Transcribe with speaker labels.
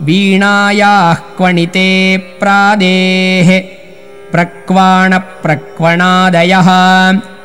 Speaker 1: वीणायाः क्वणिते प्रादेः प्रक्वाणप्रक्वणादयः।